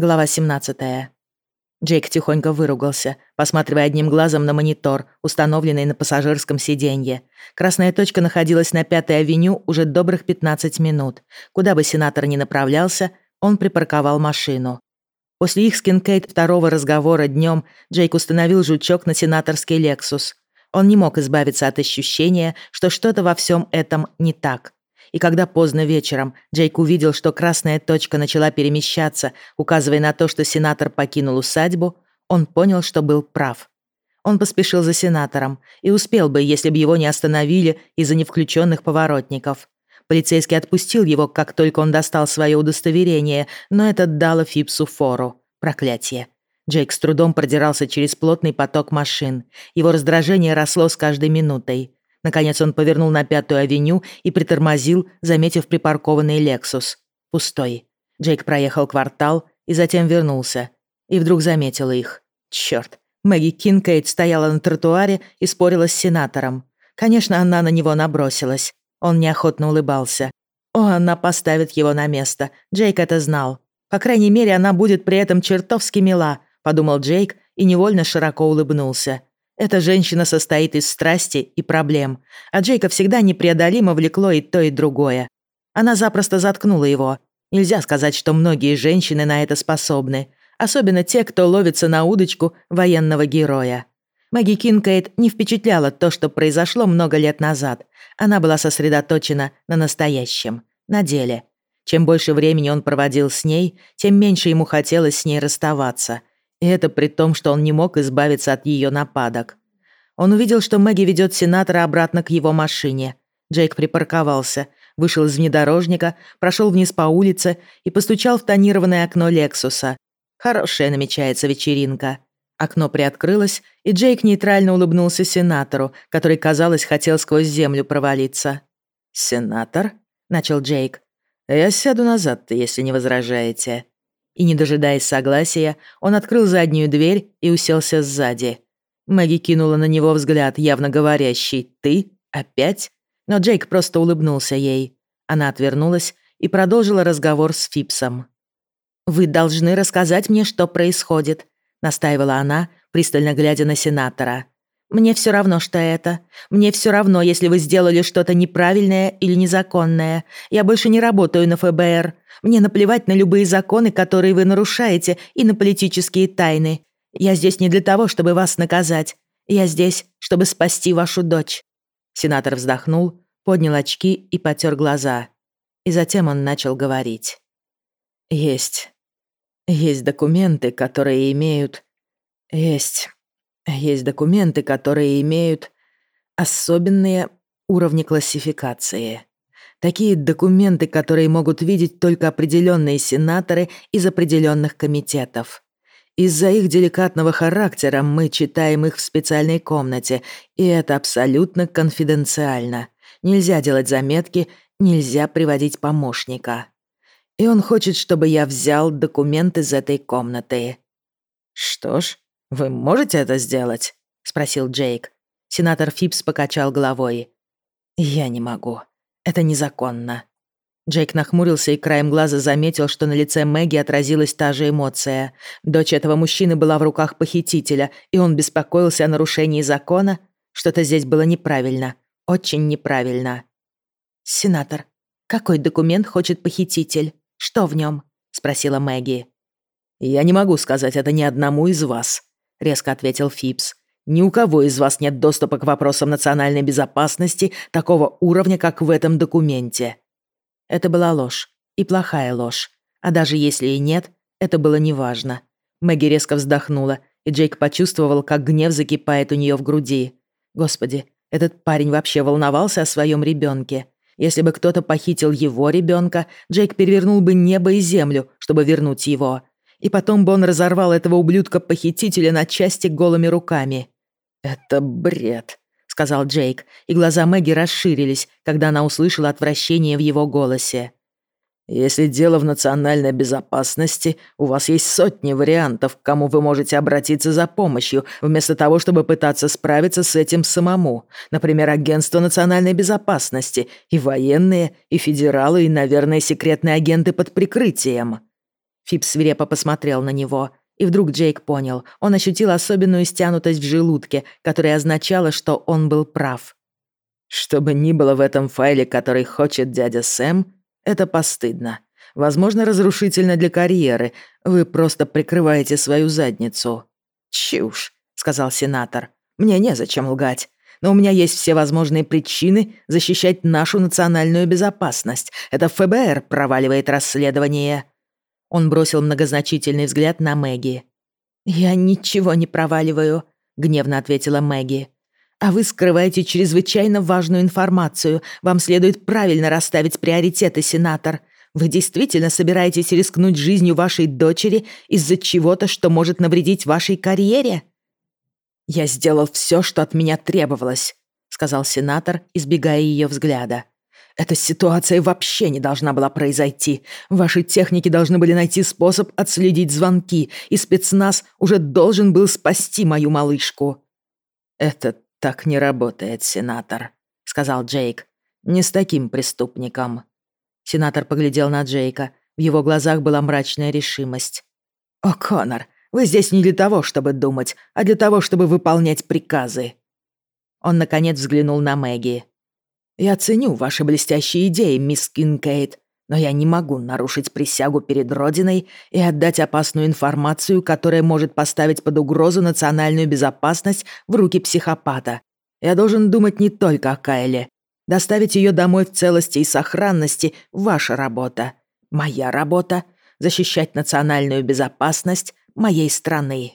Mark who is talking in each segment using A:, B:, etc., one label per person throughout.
A: Глава 17. Джейк тихонько выругался, посматривая одним глазом на монитор, установленный на пассажирском сиденье. Красная точка находилась на Пятой авеню уже добрых 15 минут. Куда бы сенатор ни направлялся, он припарковал машину. После их с Кинкейт второго разговора днем Джейк установил жучок на сенаторский «Лексус». Он не мог избавиться от ощущения, что что-то во всем этом не так. И когда поздно вечером Джейк увидел, что красная точка начала перемещаться, указывая на то, что сенатор покинул усадьбу, он понял, что был прав. Он поспешил за сенатором и успел бы, если бы его не остановили из-за невключенных поворотников. Полицейский отпустил его, как только он достал свое удостоверение, но это дало Фипсу фору. Проклятие. Джейк с трудом продирался через плотный поток машин. Его раздражение росло с каждой минутой. Наконец он повернул на Пятую авеню и притормозил, заметив припаркованный «Лексус». Пустой. Джейк проехал квартал и затем вернулся. И вдруг заметил их. Чёрт. Мэгги Кинкейд стояла на тротуаре и спорила с сенатором. Конечно, она на него набросилась. Он неохотно улыбался. О, она поставит его на место. Джейк это знал. По крайней мере, она будет при этом чертовски мила, подумал Джейк и невольно широко улыбнулся. Эта женщина состоит из страсти и проблем, а Джейка всегда непреодолимо влекло и то, и другое. Она запросто заткнула его. Нельзя сказать, что многие женщины на это способны, особенно те, кто ловится на удочку военного героя. Мэгги Кинкейд не впечатляла то, что произошло много лет назад. Она была сосредоточена на настоящем, на деле. Чем больше времени он проводил с ней, тем меньше ему хотелось с ней расставаться. И это при том, что он не мог избавиться от ее нападок. Он увидел, что Мэгги ведет сенатора обратно к его машине. Джейк припарковался, вышел из внедорожника, прошел вниз по улице и постучал в тонированное окно Лексуса. Хорошая намечается вечеринка. Окно приоткрылось, и Джейк нейтрально улыбнулся сенатору, который, казалось, хотел сквозь землю провалиться. «Сенатор?» — начал Джейк. «Я сяду назад, если не возражаете» и, не дожидаясь согласия, он открыл заднюю дверь и уселся сзади. Мэгги кинула на него взгляд, явно говорящий «Ты? Опять?» Но Джейк просто улыбнулся ей. Она отвернулась и продолжила разговор с Фипсом. «Вы должны рассказать мне, что происходит», — настаивала она, пристально глядя на сенатора. «Мне все равно, что это. Мне все равно, если вы сделали что-то неправильное или незаконное. Я больше не работаю на ФБР. Мне наплевать на любые законы, которые вы нарушаете, и на политические тайны. Я здесь не для того, чтобы вас наказать. Я здесь, чтобы спасти вашу дочь». Сенатор вздохнул, поднял очки и потер глаза. И затем он начал говорить. «Есть. Есть документы, которые имеют... Есть есть документы, которые имеют особенные уровни классификации. Такие документы, которые могут видеть только определенные сенаторы из определенных комитетов. Из-за их деликатного характера мы читаем их в специальной комнате, и это абсолютно конфиденциально. Нельзя делать заметки, нельзя приводить помощника. И он хочет, чтобы я взял документ из этой комнаты. Что ж, «Вы можете это сделать?» — спросил Джейк. Сенатор Фипс покачал головой. «Я не могу. Это незаконно». Джейк нахмурился и краем глаза заметил, что на лице Мэгги отразилась та же эмоция. Дочь этого мужчины была в руках похитителя, и он беспокоился о нарушении закона. Что-то здесь было неправильно. Очень неправильно. «Сенатор, какой документ хочет похититель? Что в нем?» — спросила Мэгги. «Я не могу сказать это ни одному из вас», — резко ответил Фипс. «Ни у кого из вас нет доступа к вопросам национальной безопасности такого уровня, как в этом документе». Это была ложь. И плохая ложь. А даже если и нет, это было неважно. Мэгги резко вздохнула, и Джейк почувствовал, как гнев закипает у нее в груди. Господи, этот парень вообще волновался о своем ребенке. Если бы кто-то похитил его ребенка, Джейк перевернул бы небо и землю, чтобы вернуть его и потом бы он разорвал этого ублюдка-похитителя на части голыми руками. «Это бред», — сказал Джейк, и глаза Мэгги расширились, когда она услышала отвращение в его голосе. «Если дело в национальной безопасности, у вас есть сотни вариантов, к кому вы можете обратиться за помощью, вместо того, чтобы пытаться справиться с этим самому. Например, Агентство национальной безопасности, и военные, и федералы, и, наверное, секретные агенты под прикрытием». Фипс свирепо посмотрел на него, и вдруг Джейк понял, он ощутил особенную стянутость в желудке, которая означала, что он был прав. «Что бы ни было в этом файле, который хочет дядя Сэм, это постыдно. Возможно, разрушительно для карьеры. Вы просто прикрываете свою задницу». «Чушь», — сказал сенатор. «Мне незачем лгать. Но у меня есть все возможные причины защищать нашу национальную безопасность. Это ФБР проваливает расследование». Он бросил многозначительный взгляд на Мэгги. «Я ничего не проваливаю», — гневно ответила Мэгги. «А вы скрываете чрезвычайно важную информацию. Вам следует правильно расставить приоритеты, сенатор. Вы действительно собираетесь рискнуть жизнью вашей дочери из-за чего-то, что может навредить вашей карьере?» «Я сделал все, что от меня требовалось», — сказал сенатор, избегая ее взгляда. Эта ситуация вообще не должна была произойти. Ваши техники должны были найти способ отследить звонки, и спецназ уже должен был спасти мою малышку. «Это так не работает, сенатор», — сказал Джейк. «Не с таким преступником». Сенатор поглядел на Джейка. В его глазах была мрачная решимость. «О, Конор, вы здесь не для того, чтобы думать, а для того, чтобы выполнять приказы». Он, наконец, взглянул на Мэгги. «Я ценю ваши блестящие идеи, мисс Кинкейт, но я не могу нарушить присягу перед Родиной и отдать опасную информацию, которая может поставить под угрозу национальную безопасность в руки психопата. Я должен думать не только о Кайле. Доставить ее домой в целости и сохранности – ваша работа. Моя работа – защищать национальную безопасность моей страны».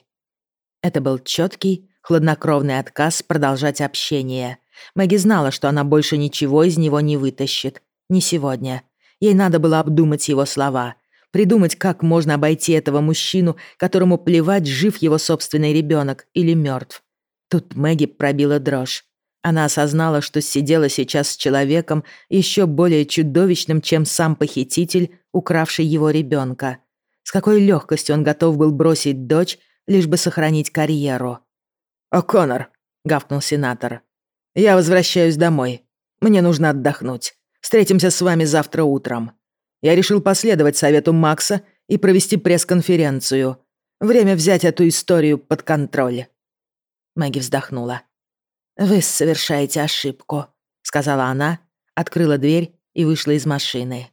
A: Это был четкий, хладнокровный отказ продолжать общение – Мэгги знала, что она больше ничего из него не вытащит. Не сегодня. Ей надо было обдумать его слова. Придумать, как можно обойти этого мужчину, которому плевать, жив его собственный ребенок или мертв. Тут Мэгги пробила дрожь. Она осознала, что сидела сейчас с человеком еще более чудовищным, чем сам похититель, укравший его ребенка. С какой легкостью он готов был бросить дочь, лишь бы сохранить карьеру. «О'Коннор», — гавкнул сенатор, я возвращаюсь домой. Мне нужно отдохнуть. Встретимся с вами завтра утром. Я решил последовать совету Макса и провести пресс-конференцию. Время взять эту историю под контроль». Мэгги вздохнула. «Вы совершаете ошибку», — сказала она, открыла дверь и вышла из машины.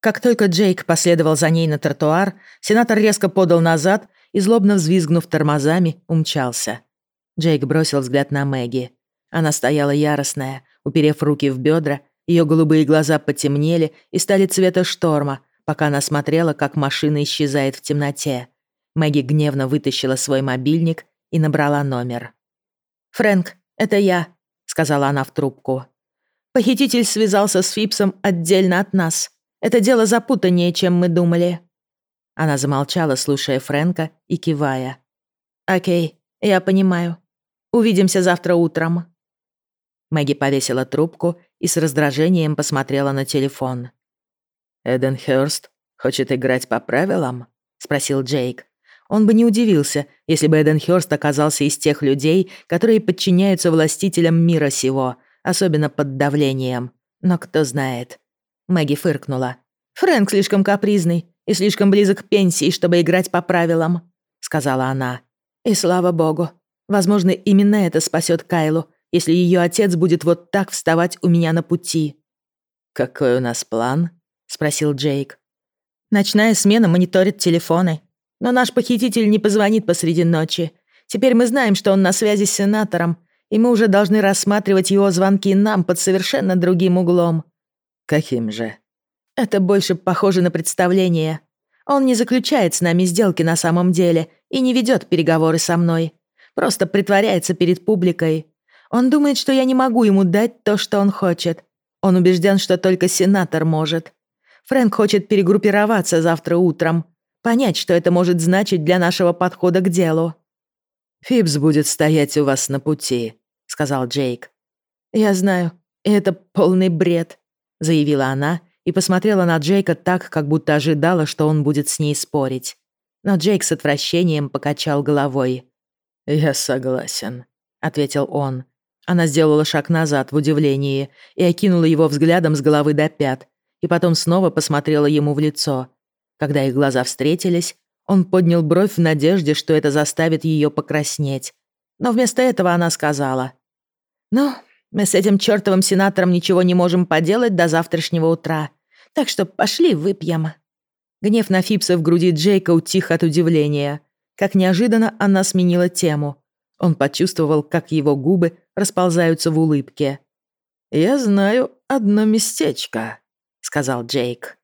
A: Как только Джейк последовал за ней на тротуар, сенатор резко подал назад и, злобно взвизгнув тормозами, умчался. Джейк бросил взгляд на Мэгги. Она стояла яростная, уперев руки в бедра, ее голубые глаза потемнели и стали цвета шторма, пока она смотрела, как машина исчезает в темноте. Мэгги гневно вытащила свой мобильник и набрала номер. «Фрэнк, это я», — сказала она в трубку. «Похититель связался с Фипсом отдельно от нас. Это дело запутаннее, чем мы думали». Она замолчала, слушая Фрэнка и кивая. «Окей, я понимаю. Увидимся завтра утром». Мэгги повесила трубку и с раздражением посмотрела на телефон. «Эден Хёрст хочет играть по правилам?» — спросил Джейк. Он бы не удивился, если бы Эден Хёрст оказался из тех людей, которые подчиняются властителям мира сего, особенно под давлением. Но кто знает. Мэгги фыркнула. «Фрэнк слишком капризный и слишком близок к пенсии, чтобы играть по правилам», — сказала она. «И слава богу. Возможно, именно это спасет Кайлу, если ее отец будет вот так вставать у меня на пути». «Какой у нас план?» — спросил Джейк. «Ночная смена мониторит телефоны. Но наш похититель не позвонит посреди ночи. Теперь мы знаем, что он на связи с сенатором, и мы уже должны рассматривать его звонки нам под совершенно другим углом». «Каким же?» «Это больше похоже на представление. Он не заключает с нами сделки на самом деле и не ведет переговоры со мной. Просто притворяется перед публикой. Он думает, что я не могу ему дать то, что он хочет. Он убежден, что только сенатор может. Фрэнк хочет перегруппироваться завтра утром, понять, что это может значить для нашего подхода к делу. «Фибс будет стоять у вас на пути», — сказал Джейк. «Я знаю, это полный бред», — заявила она и посмотрела на Джейка так, как будто ожидала, что он будет с ней спорить. Но Джейк с отвращением покачал головой. «Я согласен», — ответил он. Она сделала шаг назад в удивлении и окинула его взглядом с головы до пят, и потом снова посмотрела ему в лицо. Когда их глаза встретились, он поднял бровь в надежде, что это заставит ее покраснеть. Но вместо этого она сказала. «Ну, мы с этим чертовым сенатором ничего не можем поделать до завтрашнего утра, так что пошли выпьем». Гнев на Фипса в груди Джейка утих от удивления. Как неожиданно она сменила тему. Он почувствовал, как его губы расползаются в улыбке. «Я знаю одно местечко», — сказал Джейк.